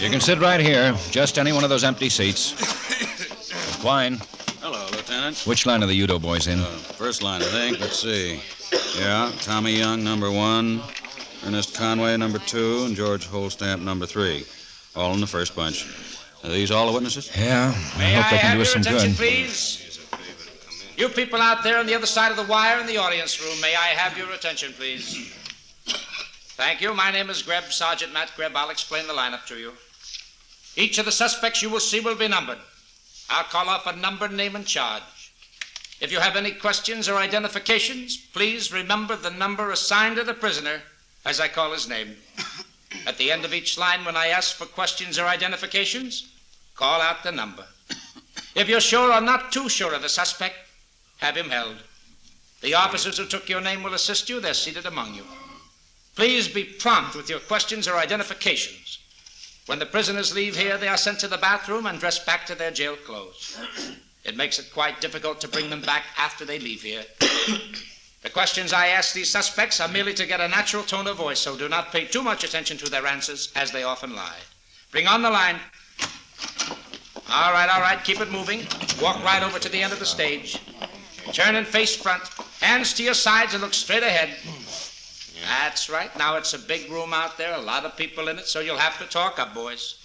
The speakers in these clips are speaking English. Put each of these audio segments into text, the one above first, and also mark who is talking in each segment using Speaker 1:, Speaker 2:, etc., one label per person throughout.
Speaker 1: You can sit right here. Just any one of those empty seats. Quine,
Speaker 2: Hello, Lieutenant.
Speaker 1: which line are the Udo boys in?
Speaker 2: Uh, first line, I think. Let's see. Yeah, Tommy Young, number one. Ernest Conway, number two. And George Holstamp, number three. All in the first bunch. Are these all the witnesses?
Speaker 1: Yeah, I
Speaker 3: May
Speaker 1: hope
Speaker 3: I
Speaker 1: they can
Speaker 3: have
Speaker 1: do us
Speaker 3: your
Speaker 1: some
Speaker 3: attention,
Speaker 1: good.
Speaker 3: please? You people out there on the other side of the wire in the audience room, may I have your attention, please? Thank you. My name is Greb, Sergeant Matt Greb. I'll explain the lineup to you. Each of the suspects you will see will be numbered. I'll call off a number, name, and charge. If you have any questions or identifications, please remember the number assigned to the prisoner as I call his name. At the end of each line, when I ask for questions or identifications, call out the number. If you're sure or not too sure of the suspect, have him held. The officers who took your name will assist you. They're seated among you. Please be prompt with your questions or identifications. When the prisoners leave here, they are sent to the bathroom and dressed back to their jail clothes. It makes it quite difficult to bring them back after they leave here. the questions I ask these suspects are merely to get a natural tone of voice, so do not pay too much attention to their answers, as they often lie. Bring on the line. All right, all right, keep it moving. Walk right over to the end of the stage. Turn and face front. Hands to your sides and look straight ahead. That's right. Now it's a big room out there, a lot of people in it, so you'll have to talk up, boys.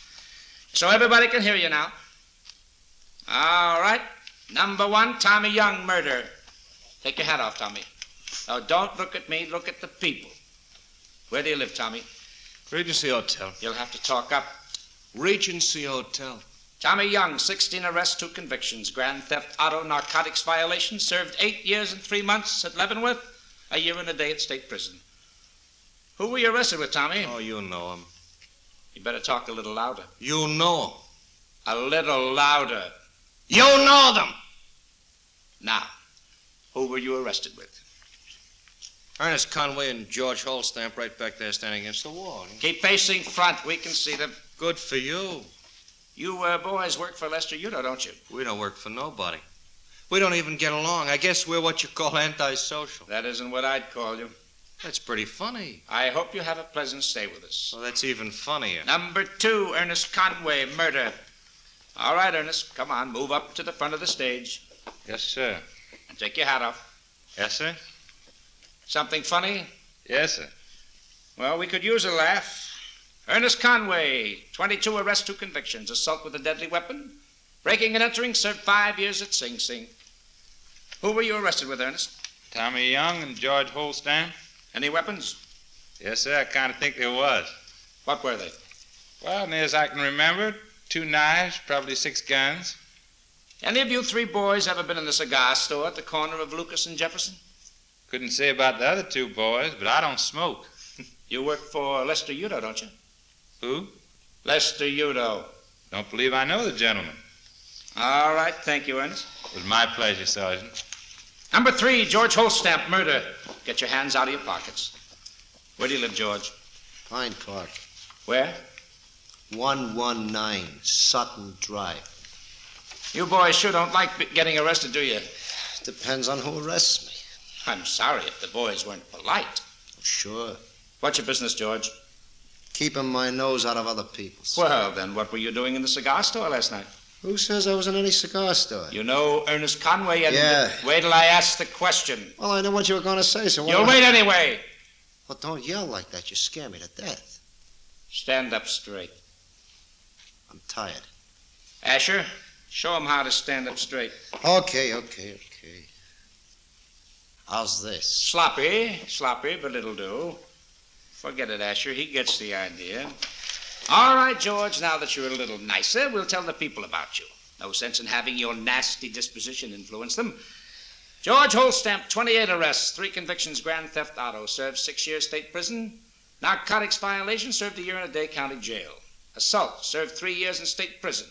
Speaker 3: So everybody can hear you now. All right. Number one, Tommy Young, murder. Take your hat off, Tommy. Now don't look at me, look at the people. Where do you live, Tommy?
Speaker 4: Regency Hotel.
Speaker 3: You'll have to talk up.
Speaker 4: Regency Hotel.
Speaker 3: Tommy Young, 16 arrests, two convictions. Grand theft auto, narcotics violation. Served eight years and three months at Leavenworth. A year and a day at state prison. Who were you arrested with, Tommy?
Speaker 4: Oh, you know him.
Speaker 3: You better talk a little louder.
Speaker 4: You know him.
Speaker 3: A little louder.
Speaker 4: You know them.
Speaker 3: Now, who were you arrested with?
Speaker 4: Ernest Conway and George Holstamp right back there standing against the wall.
Speaker 3: Keep facing front. We can see them.
Speaker 4: Good for you.
Speaker 3: You uh, boys work for Lester Udo, don't you?
Speaker 4: We don't work for nobody. We don't even get along. I guess we're what you call antisocial.
Speaker 3: That isn't what I'd call you.
Speaker 4: That's pretty funny.
Speaker 3: I hope you have a pleasant stay with us.
Speaker 4: Well, that's even funnier.
Speaker 3: Number two, Ernest Conway, murder. All right, Ernest, come on, move up to the front of the stage
Speaker 4: Yes, sir.
Speaker 3: and take your hat off.
Speaker 4: Yes, sir.
Speaker 3: Something funny?
Speaker 4: Yes, sir.
Speaker 3: Well, we could use a laugh. Ernest Conway, 22 arrests, two convictions. Assault with a deadly weapon. Breaking and entering, served five years at Sing Sing. Who were you arrested with, Ernest?
Speaker 5: Tommy Young and George Holstein?
Speaker 3: Any weapons?
Speaker 5: Yes, sir. I kind of think there was.
Speaker 3: What were they?
Speaker 5: Well, near as I can remember, two knives, probably six guns.
Speaker 3: Any of you three boys ever been in the cigar store at the corner of Lucas and Jefferson?
Speaker 5: Couldn't say about the other two boys, but I don't smoke.
Speaker 3: You work for Lester Udo, don't you?
Speaker 5: Who?
Speaker 3: Lester Udo.
Speaker 5: Don't believe I know the gentleman.
Speaker 3: All right, thank you, Ernest.
Speaker 5: It was my pleasure, Sergeant.
Speaker 3: Number three, George Holstamp, murder. Get your hands out of your pockets. Where do you live, George?
Speaker 6: Pine Park,
Speaker 3: Where?
Speaker 6: 119 Sutton Drive.
Speaker 3: You boys sure don't like getting arrested, do you?
Speaker 6: Depends on who arrests me.
Speaker 3: I'm sorry if the boys weren't polite.
Speaker 6: Oh, sure.
Speaker 3: What's your business, George?
Speaker 6: Keeping my nose out of other people's.
Speaker 3: Well, then, what were you doing in the cigar store last night?
Speaker 6: Who says I was in any cigar store?
Speaker 3: You know Ernest Conway and.
Speaker 6: Yeah.
Speaker 3: Wait till I ask the question.
Speaker 6: Well, I know what you were going to say, so
Speaker 3: You'll
Speaker 6: don't-
Speaker 3: wait anyway.
Speaker 6: Well, don't yell like that. You scare me to death.
Speaker 3: Stand up straight.
Speaker 6: I'm tired.
Speaker 3: Asher, show him how to stand up straight.
Speaker 6: Okay, okay, okay. How's this?
Speaker 3: Sloppy, sloppy, but it'll do. Forget it, Asher. He gets the idea. All right, George, now that you're a little nicer, we'll tell the people about you. No sense in having your nasty disposition influence them. George Holstamp, 28 arrests, three convictions, grand theft auto, served six years state prison. Narcotics violation, served a year in a day county jail. Assault, served three years in state prison.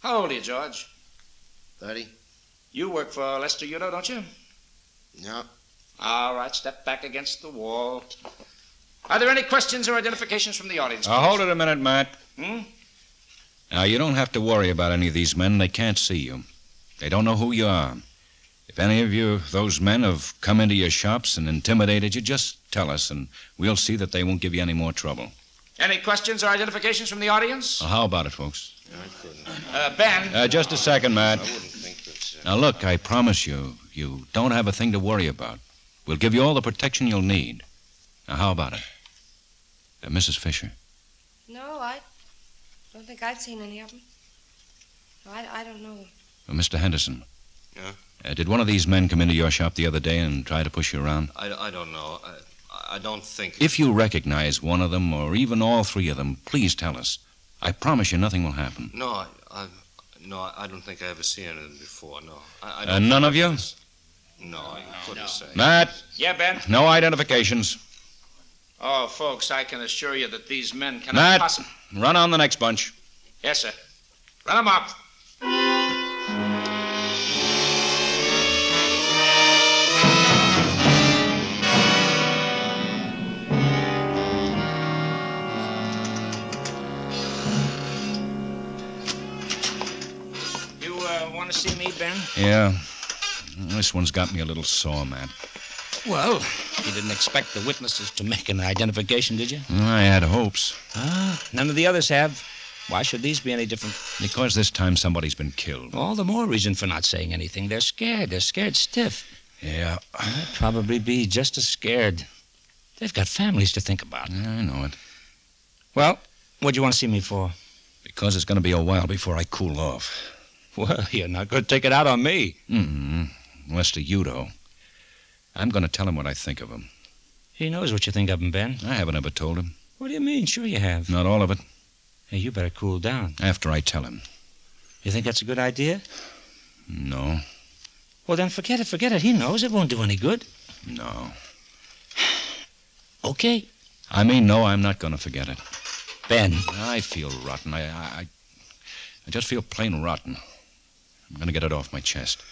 Speaker 3: How old are you, George?
Speaker 6: 30?
Speaker 3: You work for Lester Udo, don't you?
Speaker 6: No.
Speaker 3: All right, step back against the wall. Are there any questions or identifications from the audience?
Speaker 1: Now,
Speaker 3: please?
Speaker 1: hold it a minute, Matt.
Speaker 3: Hmm?
Speaker 1: Now, you don't have to worry about any of these men. They can't see you. They don't know who you are. If any of you, those men, have come into your shops and intimidated you, just tell us, and we'll see that they won't give you any more trouble.
Speaker 3: Any questions or identifications from the audience?
Speaker 1: Now, how about it, folks?
Speaker 6: I couldn't.
Speaker 3: Uh, Ben.
Speaker 1: Uh, just a second, Matt.
Speaker 6: I wouldn't think that.
Speaker 1: Now, look, I promise you, you don't have a thing to worry about. We'll give you all the protection you'll need. Now, how about it? Uh, Mrs. Fisher.
Speaker 7: No, I don't think I've seen any of them. No, I, I don't know them.
Speaker 1: Uh, Mr. Henderson.
Speaker 4: Yeah?
Speaker 1: Uh, did one of these men come into your shop the other day and try to push you around?
Speaker 4: I, I don't know. I, I don't think.
Speaker 1: If you recognize one of them, or even all three of them, please tell us. I promise you nothing will happen.
Speaker 4: No, I, I, no, I don't think I ever seen any of them before. No, I, I
Speaker 1: Uh,
Speaker 4: don't.
Speaker 1: none of you?
Speaker 4: No, I couldn't say.
Speaker 1: Matt,
Speaker 3: Yeah, Ben.
Speaker 1: no identifications.
Speaker 3: Oh, folks, I can assure you that these men cannot
Speaker 1: Matt.
Speaker 3: possibly.
Speaker 1: Run on the next bunch.
Speaker 3: Yes, sir. Run them up. You uh, want to see me, Ben?
Speaker 1: Yeah. This one's got me a little sore, Matt.
Speaker 3: Well, you didn't expect the witnesses to make an identification, did you?
Speaker 1: I had hopes.
Speaker 3: Ah, none of the others have. Why should these be any different?
Speaker 1: Because this time somebody's been killed.
Speaker 3: All the more reason for not saying anything. They're scared. They're scared stiff.
Speaker 1: Yeah,
Speaker 3: They'd probably be just as scared. They've got families to think about.
Speaker 1: I know it.
Speaker 3: Well, what do you want to see me for?
Speaker 1: Because it's going to be a while before I cool off.
Speaker 3: Well, you're not going to take it out on me.
Speaker 1: Mm-hmm. Lester Udo. I'm going to tell him what I think of him.
Speaker 3: He knows what you think of him, Ben.
Speaker 1: I haven't ever told him.
Speaker 3: What do you mean? Sure you have.
Speaker 1: Not all of it.
Speaker 3: Hey, you better cool down.
Speaker 1: After I tell him.
Speaker 3: You think that's a good idea?
Speaker 1: No,
Speaker 3: Well, then forget it. Forget it. He knows it won't do any good.
Speaker 1: no.
Speaker 3: Okay.
Speaker 1: I mean, no, I'm not going to forget it.
Speaker 3: Ben.
Speaker 1: I feel rotten. I, I, I just feel plain rotten. I'm going to get it off my chest.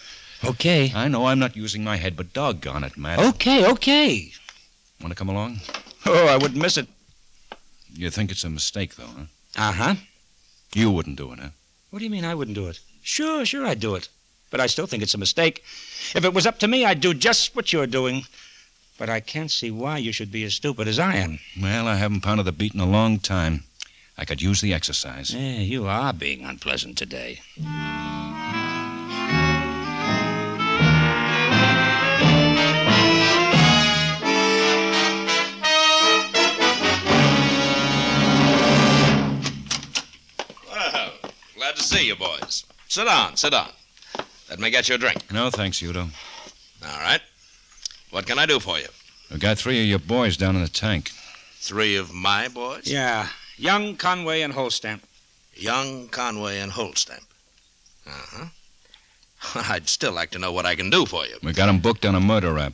Speaker 3: Okay.
Speaker 1: I know I'm not using my head, but doggone it, Matt.
Speaker 3: Okay, okay.
Speaker 1: Want to come along?
Speaker 3: Oh, I wouldn't miss it.
Speaker 1: You think it's a mistake, though, huh?
Speaker 3: Uh huh.
Speaker 1: You wouldn't do it, huh?
Speaker 3: What do you mean I wouldn't do it? Sure, sure I'd do it. But I still think it's a mistake. If it was up to me, I'd do just what you're doing. But I can't see why you should be as stupid as I am.
Speaker 1: Well, I haven't pounded the beat in a long time. I could use the exercise.
Speaker 3: Yeah, you are being unpleasant today.
Speaker 8: See you, boys. Sit down, sit down. Let me get you a drink.
Speaker 1: No, thanks, Udo.
Speaker 8: All right. What can I do for you?
Speaker 1: We got three of your boys down in the tank.
Speaker 8: Three of my boys?
Speaker 3: Yeah, young Conway and Holstamp.
Speaker 8: Young, Conway, and Holstamp. Uh huh. I'd still like to know what I can do for you.
Speaker 1: We got 'em booked on a murder rap.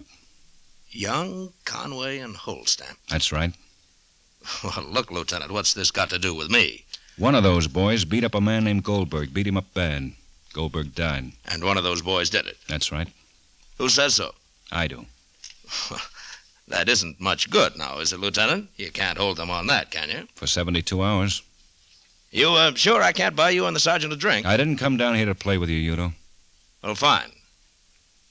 Speaker 8: Young, Conway, and Holstamp.
Speaker 1: That's right.
Speaker 8: Well, look, Lieutenant, what's this got to do with me?
Speaker 1: One of those boys beat up a man named Goldberg. Beat him up bad. Goldberg died.
Speaker 8: And one of those boys did it.
Speaker 1: That's right.
Speaker 8: Who says so?
Speaker 1: I do.
Speaker 8: That isn't much good now, is it, Lieutenant? You can't hold them on that, can you?
Speaker 1: For 72 hours.
Speaker 8: You uh, sure I can't buy you and the sergeant a drink?
Speaker 1: I didn't come down here to play with you, Udo.
Speaker 8: Well, fine.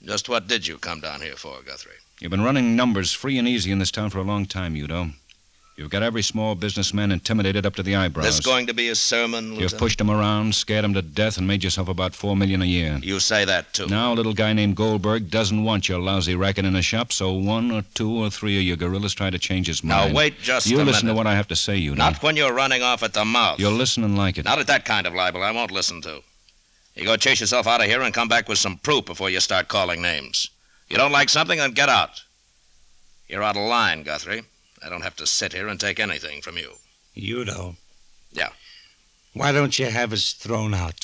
Speaker 8: Just what did you come down here for, Guthrie?
Speaker 1: You've been running numbers free and easy in this town for a long time, Udo. You've got every small businessman intimidated up to the eyebrows.
Speaker 8: This going to be a sermon, Lieutenant?
Speaker 1: You've pushed them around, scared them to death, and made yourself about four million a year.
Speaker 8: You say that, too.
Speaker 1: Now, a little guy named Goldberg doesn't want your lousy racket in a shop, so one or two or three of your gorillas try to change his mind.
Speaker 8: Now, wait just
Speaker 1: You
Speaker 8: a minute.
Speaker 1: You listen to what I have to say, Udo.
Speaker 8: Not when you're running off at the mouth.
Speaker 1: You'll listen and like it.
Speaker 8: Not at that kind of libel. I won't listen to. You go chase yourself out of here and come back with some proof before you start calling names. You don't like something, then get out. You're out of line, Guthrie. I don't have to sit here and take anything from you.
Speaker 3: You don't?
Speaker 8: Yeah.
Speaker 3: Why don't you have us thrown out?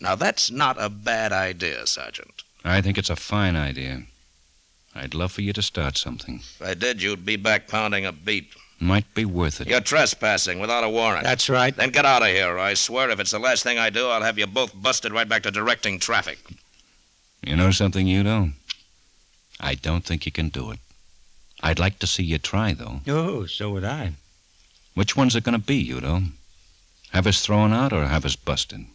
Speaker 8: Now, that's not a bad idea, Sergeant.
Speaker 1: I think it's a fine idea. I'd love for you to start something.
Speaker 8: If I did, you'd be back pounding a beat.
Speaker 1: Might be worth it.
Speaker 8: You're trespassing without a warrant.
Speaker 4: That's right.
Speaker 8: Then get out of here. I swear if it's the last thing I do, I'll have you both busted right back to directing traffic.
Speaker 1: You know something, you don't? I don't think you can do it. I'd like to see you try, though.
Speaker 4: Oh, so would I.
Speaker 1: Which one's it going to be, Udo? Have us thrown out or have us busted?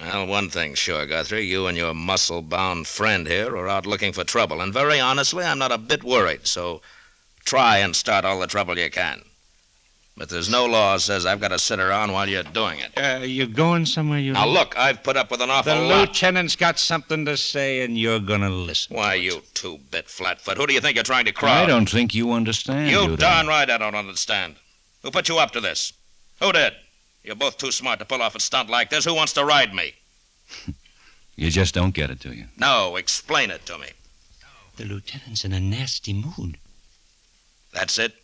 Speaker 8: Well, one thing's sure, Guthrie. You and your muscle bound friend here are out looking for trouble. And very honestly, I'm not a bit worried, so try and start all the trouble you can. But there's no law says I've got to sit around while you're doing it.
Speaker 4: Uh, you going somewhere, you
Speaker 8: Now, look, I've put up with an awful
Speaker 4: The
Speaker 8: lot.
Speaker 4: lieutenant's got something to say, and you're gonna listen.
Speaker 8: Why, you two bit flatfoot. Who do you think you're trying to crowd?
Speaker 1: I don't think you understand,
Speaker 8: You
Speaker 1: Udo.
Speaker 8: darn right I don't understand. Who put you up to this? Who did? You're both too smart to pull off a stunt like this. Who wants to ride me?
Speaker 1: You just don't get it, do you?
Speaker 8: No, explain it to me.
Speaker 4: The lieutenant's in a nasty mood.
Speaker 8: That's it?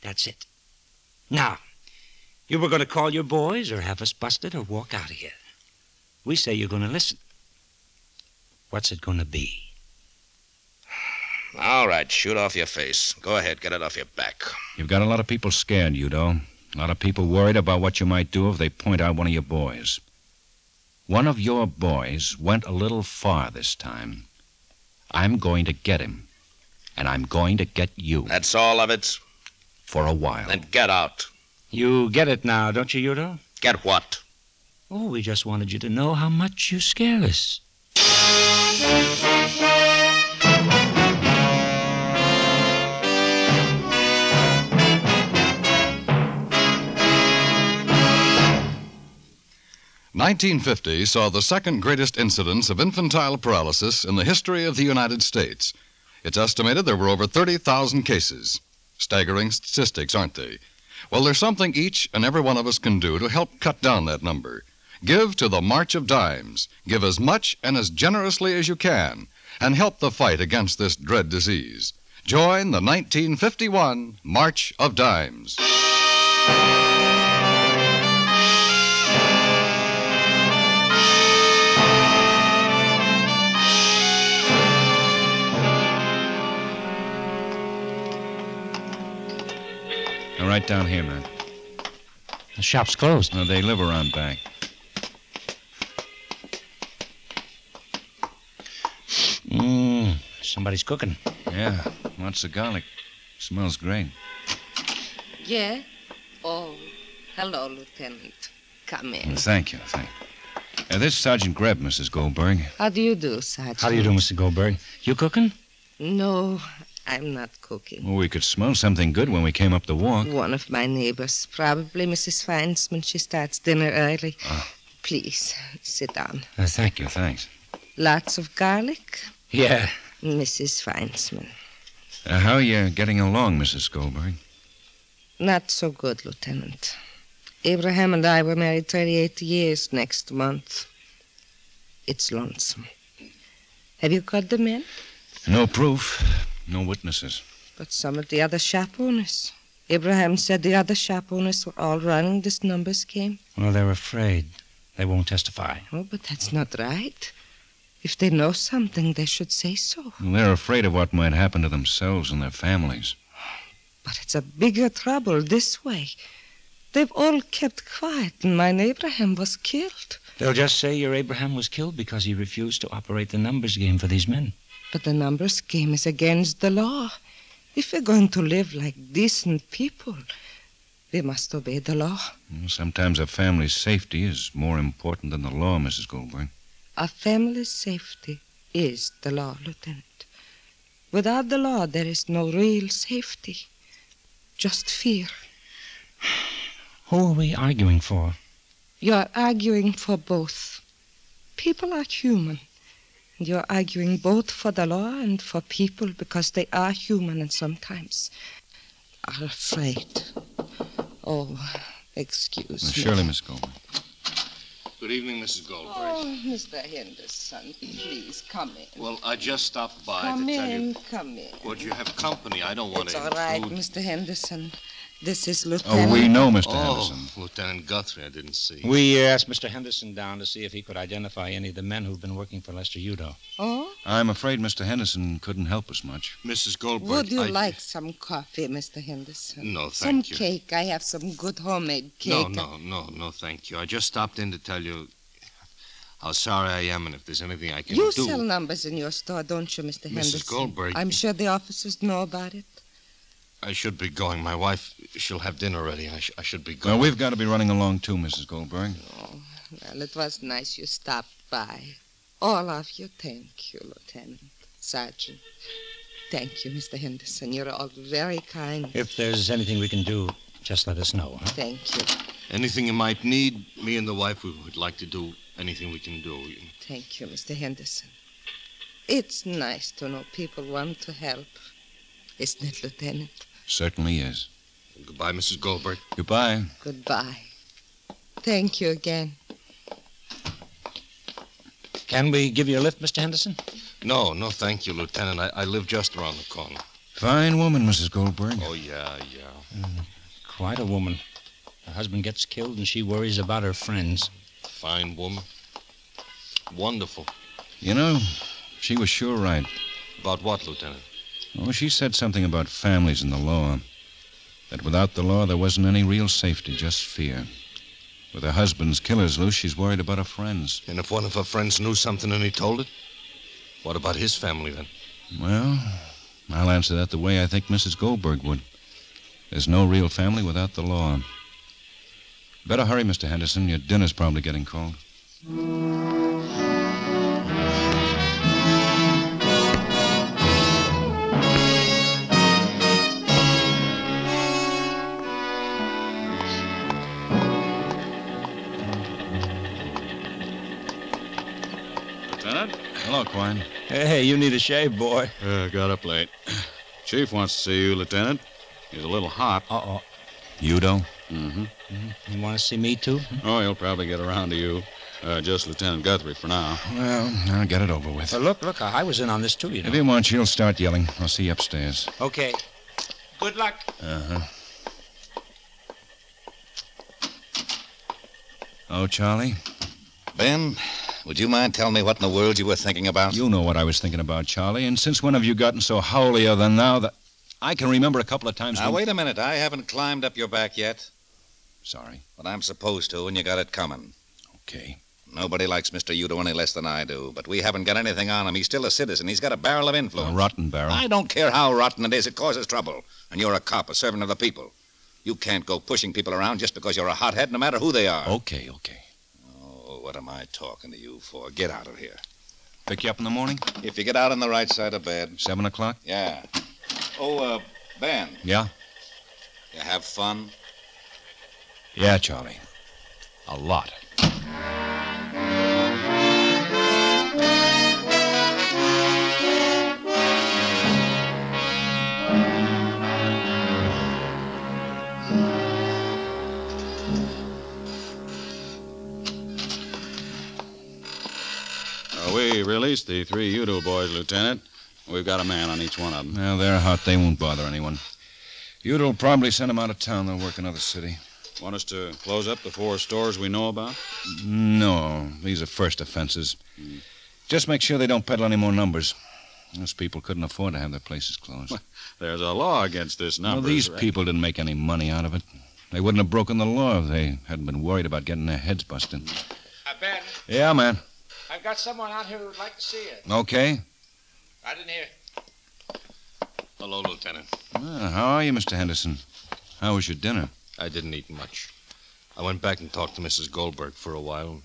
Speaker 4: That's it. Now, you were gonna call your boys, or have us busted, or walk out of here. We say you're gonna listen. What's it gonna be?
Speaker 8: All right, shoot off your face. Go ahead, get it off your back.
Speaker 1: You've got a lot of people scared, Udo. A lot of people worried about what you might do if they point out one of your boys. One of your boys went a little far this time. I'm going to get him. And I'm going to get you.
Speaker 8: That's all of it?
Speaker 1: For a while.
Speaker 8: Then get out.
Speaker 4: You get it now, don't you, Udo?
Speaker 8: Get what?
Speaker 4: Oh, we just wanted you to know how much you scare us.
Speaker 9: Nineteen fifty saw the second greatest incidence of infantile paralysis in the history of the United States. It's estimated there were over 30,000 cases. Staggering statistics, aren't they? Well, there's something each and every one of us can do to help cut down that number. Give to the March of Dimes. Give as much and as generously as you can, and help the fight against this dread disease. Join the 1951 March of Dimes.
Speaker 1: Now, right down here, man.
Speaker 4: The shop's closed.
Speaker 1: No, they live around back.
Speaker 4: Mmm, somebody's cooking.
Speaker 1: Yeah, lots of garlic. Smells great.
Speaker 7: Yeah? Oh, hello, Lieutenant. Come in.
Speaker 1: Thank you, thank you. Uh, this is Sergeant Greb, Mrs. Goldberg.
Speaker 7: How do you do, Sergeant?
Speaker 4: How do you do, Mr. Goldberg? You cooking?
Speaker 7: No, I'm not cooking.
Speaker 1: Well, we could smell something good when we came up the walk.
Speaker 7: One of my neighbors, probably Mrs. Feinsman. She starts dinner early. Please, sit down.
Speaker 1: Uh, thank you, thanks.
Speaker 7: Lots of garlic?
Speaker 4: Yeah.
Speaker 7: Mrs. Feinsman.
Speaker 1: Uh, how are you getting along, Mrs. Goldberg?
Speaker 7: Not so good, Lieutenant. Abraham and I were married 38 years next month. It's lonesome. Have you got the men?
Speaker 1: No proof, no witnesses.
Speaker 7: But some of the other shop owners. Abraham said the other shop owners were all running this numbers game.
Speaker 4: Well, they're afraid. They won't testify.
Speaker 7: Oh, but that's not right. If they know something, they should say so.
Speaker 1: Well, they're afraid of what might happen to themselves and their families.
Speaker 7: But it's a bigger trouble this way. They've all kept quiet, and mine Abraham was killed.
Speaker 4: They'll just say your Abraham was killed because he refused to operate the numbers game for these men.
Speaker 7: But the numbers game is against the law. If we're going to live like decent people, we must obey the law.
Speaker 1: Well, sometimes a family's safety is more important than the law, Mrs. Goldberg.
Speaker 7: A family's safety is the law, Lieutenant. Without the law, there is no real safety, just fear.
Speaker 4: Who are we arguing for?
Speaker 7: You're arguing for both. People are human. And you're arguing both for the law and for people because they are human and sometimes are afraid. Oh, excuse
Speaker 1: Well,
Speaker 7: me.
Speaker 1: surely, Miss Goldberg.
Speaker 6: Good evening, Mrs. Goldberg.
Speaker 7: Oh, Mr. Henderson, please come in.
Speaker 6: Well, I just stopped by
Speaker 7: come
Speaker 6: to tell you.
Speaker 7: come in. come in.
Speaker 6: Would you have company? I don't want
Speaker 7: It's
Speaker 6: to
Speaker 7: all right,
Speaker 6: intrude.
Speaker 7: Mr. Henderson. This is Lieutenant.
Speaker 1: Oh, we know, Mr.
Speaker 6: Oh,
Speaker 1: Henderson.
Speaker 6: Lieutenant Guthrie, I didn't see.
Speaker 3: We asked Mr. Henderson down to see if he could identify any of the men who've been working for Lester Udo.
Speaker 7: Oh,
Speaker 1: I'm afraid Mr. Henderson couldn't help us much.
Speaker 6: Mrs. Goldberg.
Speaker 7: would you
Speaker 6: I-
Speaker 7: like some coffee, Mr. Henderson?
Speaker 6: No,
Speaker 7: some
Speaker 6: thank you.
Speaker 7: cake. I have some good homemade cake.
Speaker 6: No, no, no, no, thank you. I just stopped in to tell you how sorry I am and if there's anything I can
Speaker 7: You
Speaker 6: do.
Speaker 7: sell numbers in your store, don't you, Mr.
Speaker 6: Mrs.
Speaker 7: Henderson?
Speaker 6: Goldberg.
Speaker 7: I'm sure the officers know about it.
Speaker 6: I should be going. My wife, she'll have dinner ready. I, sh- I should be going.
Speaker 1: Well, we've got to be running along too, Mrs. Goldberg.
Speaker 7: Oh, Well, it was nice you stopped by. All of you, thank you, Lieutenant, Sergeant. Thank you, Mr. Henderson. You're all very kind.
Speaker 3: If there's anything we can do, just let us know. Huh?
Speaker 7: Thank you.
Speaker 6: Anything you might need, me and the wife, we would like to do anything we can do.
Speaker 7: Thank you, Mr. Henderson. It's nice to know people want to help. Isn't it, Lieutenant?
Speaker 1: Certainly is.
Speaker 6: Goodbye, Mrs. Goldberg.
Speaker 1: Goodbye.
Speaker 7: Goodbye. Thank you again.
Speaker 3: Can we give you a lift, Mr. Henderson?
Speaker 6: No, no, thank you, Lieutenant. I, I live just around the corner.
Speaker 1: Fine woman, Mrs. Goldberg.
Speaker 6: Oh, yeah, yeah.
Speaker 3: Mm, quite a woman. Her husband gets killed and she worries about her friends.
Speaker 6: Fine woman. Wonderful.
Speaker 1: You know, she was sure right.
Speaker 6: About what, Lieutenant?
Speaker 1: Oh, she said something about families and the law. That without the law, there wasn't any real safety, just fear. With her husband's killers loose, she's worried about her friends.
Speaker 6: And if one of her friends knew something and he told it? What about his family then?
Speaker 1: Well, I'll answer that the way I think Mrs. Goldberg would. There's no real family without the law. Better hurry, Mr. Henderson. Your dinner's probably getting cold. Hello, Quine.
Speaker 3: Hey, you need a shave, boy.
Speaker 2: Uh, got up late. Chief wants to see you, Lieutenant. He's a little hot.
Speaker 3: Uh-oh.
Speaker 1: Udo?
Speaker 2: Mm-hmm.
Speaker 3: You want to see me, too?
Speaker 2: Oh, he'll probably get around to you. Uh, just Lieutenant Guthrie for now.
Speaker 1: Well, I'll get it over with.
Speaker 3: Uh, look, look, I was in on this, too, you know.
Speaker 1: If you want, she'll start yelling. I'll see you upstairs.
Speaker 3: Okay. Good luck.
Speaker 1: Uh-huh. Oh, Charlie?
Speaker 10: Ben, would you mind telling me what in the world you were thinking about?
Speaker 1: You know what I was thinking about, Charlie. And since when have you gotten so holier than now that I can remember a couple of times
Speaker 10: Now,
Speaker 1: when...
Speaker 10: wait a minute. I haven't climbed up your back yet,
Speaker 1: Sorry.
Speaker 10: but I'm supposed to, and you got it coming.
Speaker 1: Okay.
Speaker 10: Nobody likes Mr. Udo any less than I do, but we haven't got anything on him. He's still a citizen. He's got a barrel of influence.
Speaker 1: A rotten barrel.
Speaker 10: I don't care how rotten it is. It causes trouble. And you're a cop, a servant of the people. You can't go pushing people around just because you're a hothead, no matter who they are.
Speaker 1: Okay, okay.
Speaker 10: What am I talking to you for? Get out of here.
Speaker 1: Pick you up in the morning?
Speaker 10: If you get out on the right side of bed.
Speaker 1: Seven o'clock?
Speaker 10: Yeah. Oh, uh, Ben,
Speaker 1: Yeah?
Speaker 10: you have fun?
Speaker 1: Yeah, Charlie. A lot.
Speaker 2: We released the three Udo boys, Lieutenant. We've got a man on each one of them.
Speaker 1: Well, they're hot. They won't bother anyone. Udo'll probably send them out of town. They'll work another city.
Speaker 2: Want us to close up the four stores we know about?
Speaker 1: No, these are first offenses. Just make sure they don't peddle any more numbers. Those people couldn't afford to have their places closed.
Speaker 2: There's a law against this number.
Speaker 1: Well, these people didn't make any money out of it. They wouldn't have broken the law if they hadn't been worried about getting their heads busted.
Speaker 11: Uh, Ben,
Speaker 1: Yeah, man.
Speaker 11: I've got someone out here who'd like to see you.
Speaker 1: Okay.
Speaker 11: Right in here.
Speaker 6: Hello, Lieutenant.
Speaker 1: Well, how are you, Mr. Henderson? How was your dinner?
Speaker 6: I didn't eat much. I went back and talked to Mrs. Goldberg for a while.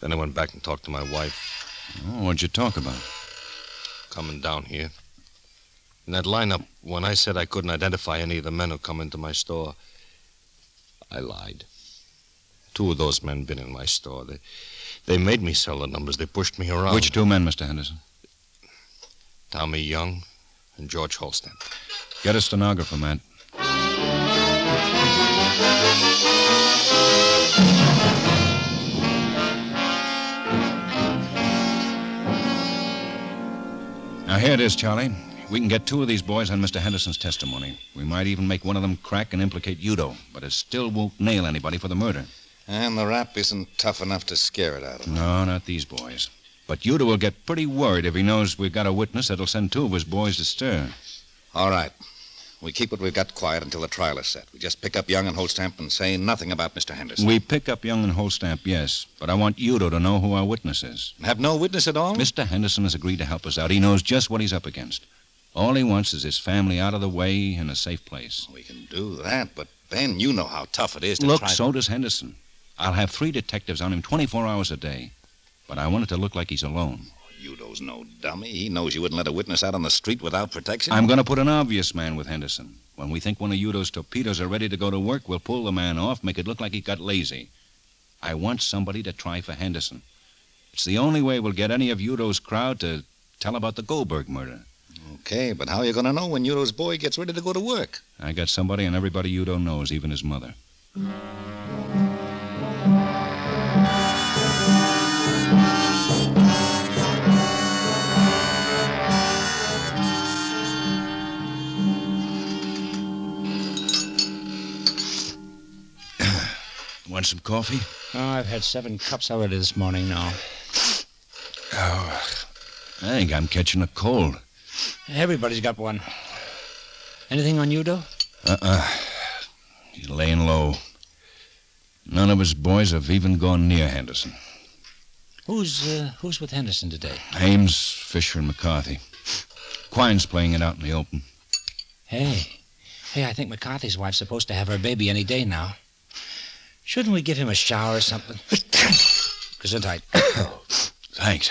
Speaker 6: Then I went back and talked to my wife,
Speaker 1: Oh, what'd you talk about?
Speaker 6: coming down here. In that lineup, when I said I couldn't identify any of the men who come into my store, I lied. Two of those men been in my store. They, they made me sell the numbers. They pushed me around.
Speaker 1: Which two men, Mr. Henderson?
Speaker 6: Tommy Young and George Holston.
Speaker 1: Get a stenographer, Matt. Now, here it is, Charlie. We can get two of these boys on Mr. Henderson's testimony. We might even make one of them crack and implicate Udo, but it still won't nail anybody for the murder.
Speaker 10: And the rap isn't tough enough to scare it out of him.
Speaker 1: No, not these boys. But Udo will get pretty worried if he knows we've got a witness that'll send two of his boys to stir.
Speaker 10: All right. We keep what we've got quiet until the trial is set. We just pick up Young and Holstamp and say nothing about Mr. Henderson.
Speaker 1: We pick up Young and Holstamp, yes, but I want Udo to know who our witness is.
Speaker 10: Have no witness at all?
Speaker 1: Mr. Henderson has agreed to help us out. He knows just what he's up against. All he wants is his family out of the way in a safe place.
Speaker 10: We can do that, but Ben, you know how tough it is to
Speaker 1: Look,
Speaker 10: try
Speaker 1: so does Henderson. I'll have three detectives on him 24 hours a day, but I want it to look like he's alone.
Speaker 10: Udo's no dummy. He knows you wouldn't let a witness out on the street without protection.
Speaker 1: I'm going to put an obvious man with Henderson. When we think one of Udo's torpedoes are ready to go to work, we'll pull the man off, make it look like he got lazy. I want somebody to try for Henderson. It's the only way we'll get any of Udo's crowd to tell about the Goldberg murder.
Speaker 10: Okay, but how are you going to know when Udo's boy gets ready to go to work?
Speaker 1: I got somebody and everybody Udo knows, even his mother. Want some coffee?
Speaker 3: Oh, I've had seven cups already this morning now.
Speaker 1: Oh, I think I'm catching a cold.
Speaker 3: Everybody's got one. Anything on Udo?
Speaker 1: Uh-uh. He's laying low. None of his boys have even gone near Henderson.
Speaker 3: Who's uh, who's with Henderson today?
Speaker 1: Ames, Fisher, and McCarthy. Quine's playing it out in the open.
Speaker 3: Hey, hey, I think McCarthy's wife's supposed to have her baby any day now. Shouldn't we give him a shower or something? Gesundheit.
Speaker 1: Thanks.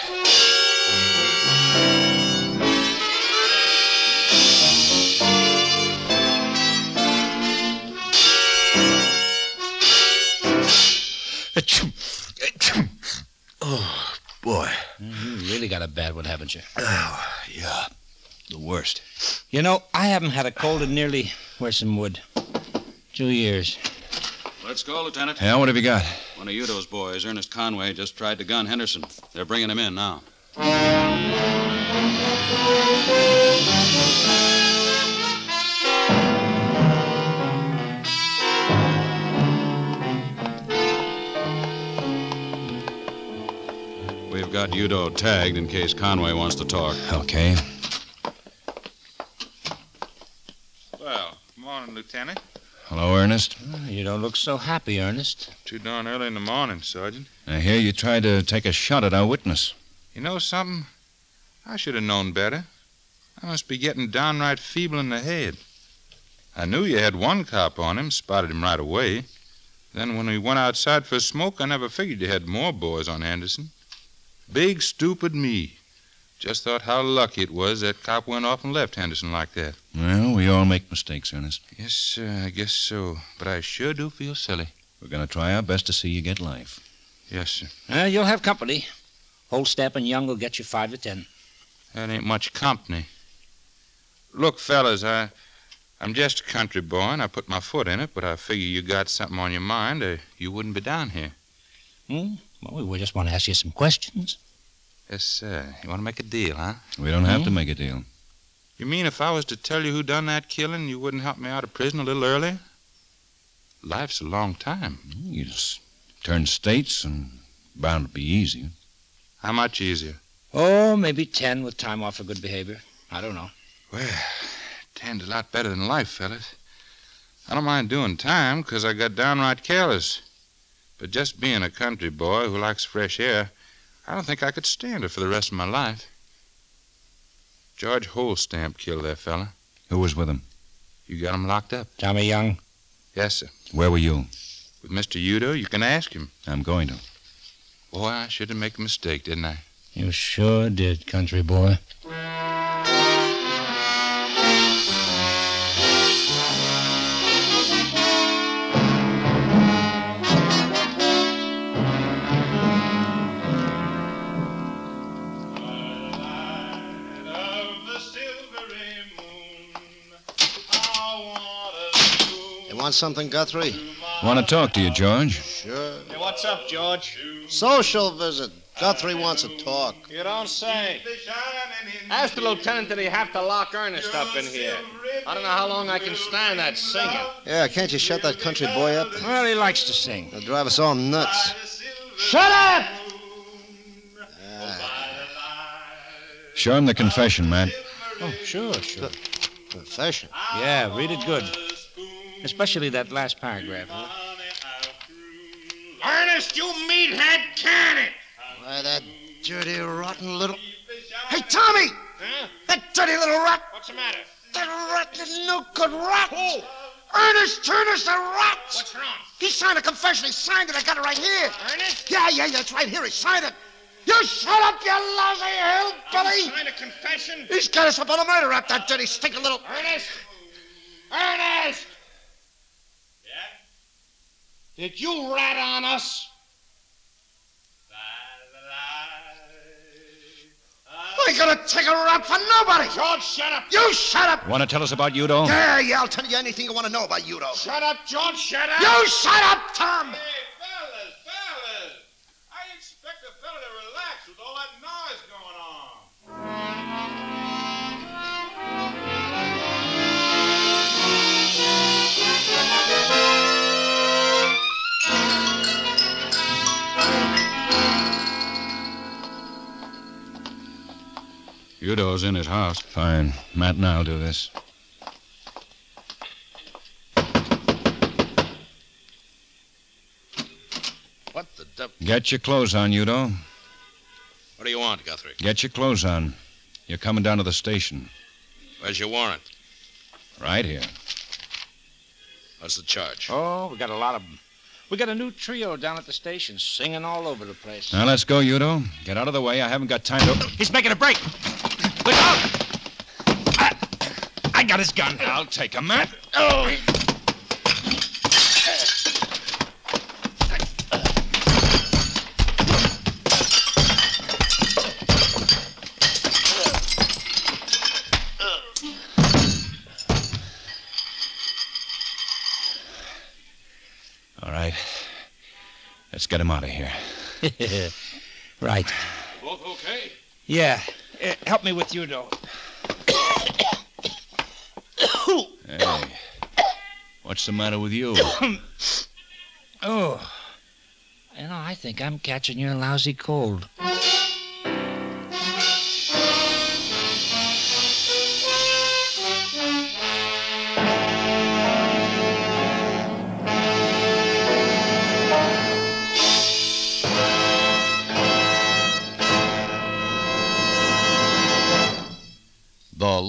Speaker 1: Oh, boy. Mm-hmm.
Speaker 3: You really got a bad one, haven't you?
Speaker 1: Oh, yeah. The worst.
Speaker 3: You know, I haven't had a cold in nearly, where's some wood? Two years.
Speaker 2: Let's go, Lieutenant.
Speaker 1: Yeah, what have you got?
Speaker 2: One of Udo's boys, Ernest Conway, just tried to gun Henderson. They're bringing him in now. We've got Udo tagged in case Conway wants to talk.
Speaker 1: Okay.
Speaker 5: Well, morning, Lieutenant.
Speaker 1: Hello, Ernest.
Speaker 3: Oh, you don't look so happy, Ernest.
Speaker 5: Too darn early in the morning, Sergeant.
Speaker 1: I hear you tried to take a shot at our witness.
Speaker 5: You know something? I should have known better. I must be getting downright feeble in the head. I knew you had one cop on him, spotted him right away. Then when we went outside for a smoke, I never figured you had more boys on Anderson. Big, stupid me. Just thought how lucky it was that cop went off and left Henderson like that.
Speaker 1: Well, we all make mistakes, Ernest.
Speaker 5: Yes, uh, I guess so. But I sure do feel silly.
Speaker 1: We're going to try our best to see you get life.
Speaker 5: Yes, sir.
Speaker 3: Uh, you'll have company. Holstamp and Young will get you five to ten.
Speaker 5: That ain't much company. Look, fellas, I, I'm just a country boy, and I put my foot in it, but I figure you got something on your mind, or you wouldn't be down here.
Speaker 3: Hmm? Well, we just want to ask you some questions.
Speaker 5: Yes, sir. You want to make a deal, huh?
Speaker 1: We don't have
Speaker 3: Hmm?
Speaker 1: to make a deal.
Speaker 5: You mean if I was to tell you who done that killing, you wouldn't help me out of prison a little early? Life's a long time.
Speaker 1: You just turn states and bound to be easy.
Speaker 5: How much easier?
Speaker 3: Oh, maybe ten with time off for good behavior. I don't know.
Speaker 5: Well, ten's a lot better than life, fellas. I don't mind doing time 'cause I got downright careless. But just being a country boy who likes fresh air, I don't think I could stand it for the rest of my life. George Holstamp killed that fella.
Speaker 1: Who was with him?
Speaker 5: You got him locked up.
Speaker 3: Tommy Young.
Speaker 5: Yes, sir.
Speaker 1: Where were you?
Speaker 5: With Mr. Udo, you can ask him.
Speaker 1: I'm going to.
Speaker 5: Boy, I should have made a mistake, didn't I?
Speaker 3: You sure did, country boy.
Speaker 12: Want something, Guthrie?
Speaker 1: Want to talk to you, George.
Speaker 12: Sure.
Speaker 13: Hey, what's up, George?
Speaker 12: Social visit. Guthrie wants to talk.
Speaker 13: You don't say.
Speaker 6: Ask the lieutenant that he have to lock Ernest up in here. I don't know how long I can stand that singing.
Speaker 12: Yeah, can't you shut that country boy up?
Speaker 4: Well, he likes to sing.
Speaker 12: He'll drive us all nuts.
Speaker 4: Shut up!
Speaker 1: Show him the confession, Matt.
Speaker 4: Oh, sure, sure.
Speaker 12: Confession.
Speaker 4: Yeah, read it good. Especially that last paragraph. Huh?
Speaker 13: Ernest, you meathead, can it?
Speaker 12: Why, that dirty, rotten little. Hey, Tommy!
Speaker 13: Huh?
Speaker 12: That dirty little rat!
Speaker 13: What's the matter?
Speaker 12: That rotten, no good rat! Who? Ernest Turner's the rat!
Speaker 13: What's wrong?
Speaker 12: He signed a confession. He signed it. I got it right here.
Speaker 13: Ernest?
Speaker 12: Yeah, yeah, yeah. It's right here. He signed it. You shut up, you lousy hillbilly!
Speaker 13: He signed a confession?
Speaker 12: He's got us up on a murder rap, that dirty, stinking little.
Speaker 13: Ernest! Ernest! Yeah? Did you rat on us?
Speaker 12: I ain't gonna take a rap for nobody.
Speaker 13: George, shut up!
Speaker 12: You shut up.
Speaker 1: Want to tell us about Udo?
Speaker 12: Yeah, yeah. I'll tell you anything you want to know about Udo.
Speaker 13: Shut up, George, shut up!
Speaker 12: You shut up, Tom.
Speaker 5: Hey,
Speaker 1: Udo's in his house. Fine. Matt and I'll do this.
Speaker 8: What the devil?
Speaker 1: Get your clothes on, Udo.
Speaker 8: What do you want, Guthrie?
Speaker 1: Get your clothes on. You're coming down to the station.
Speaker 8: Where's your warrant?
Speaker 1: Right here.
Speaker 8: What's the charge?
Speaker 4: Oh, we got a lot of them. We got a new trio down at the station singing all over the place.
Speaker 1: Now let's go, Udo. Get out of the way. I haven't got time to.
Speaker 4: He's making a break. Look out! I, I got his gun.
Speaker 1: I'll take him, Matt.
Speaker 4: Oh!
Speaker 1: All right. Let's get him out of here.
Speaker 4: right.
Speaker 5: Both okay?
Speaker 4: Yeah. Uh, help me with Udo.
Speaker 1: Hey. What's the matter with you?
Speaker 4: Oh. You know, I think I'm catching your lousy cold.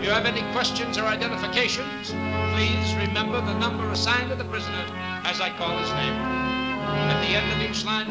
Speaker 3: If you have any questions or identifications, please remember the number assigned to the prisoner as I call his name. At the end of each line,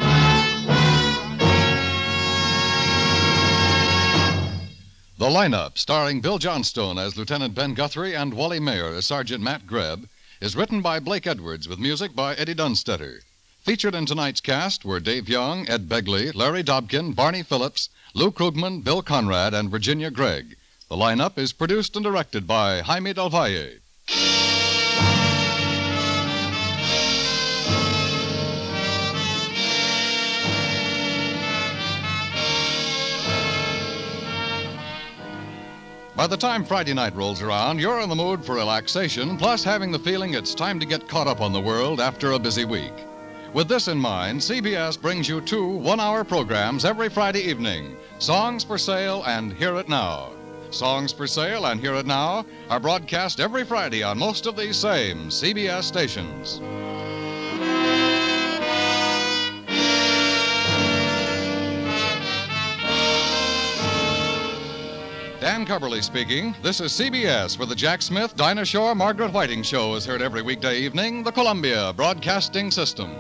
Speaker 9: The lineup, starring Bill Johnstone as Lieutenant Ben Guthrie and Wally Maher as Sergeant Matt Greb, is written by Blake Edwards with music by Eddie Dunstedter. Featured in tonight's cast were Dave Young, Ed Begley, Larry Dobkin, Barney Phillips, Lou Krugman, Bill Conrad, and Virginia Gregg. The lineup is produced and directed by Jaime Del Valle. By the time Friday night rolls around, you're in the mood for relaxation, plus having the feeling it's time to get caught up on the world after a busy week. With this in mind, CBS brings you two one hour programs every Friday evening Songs for Sale and Hear It Now. Songs for Sale and Hear It Now are broadcast every Friday on most of these same CBS stations. Dan Cubberly speaking. This is CBS, where the Jack Smith, Dinah Shore, Margaret Whiting show is heard every weekday evening, the Columbia Broadcasting System.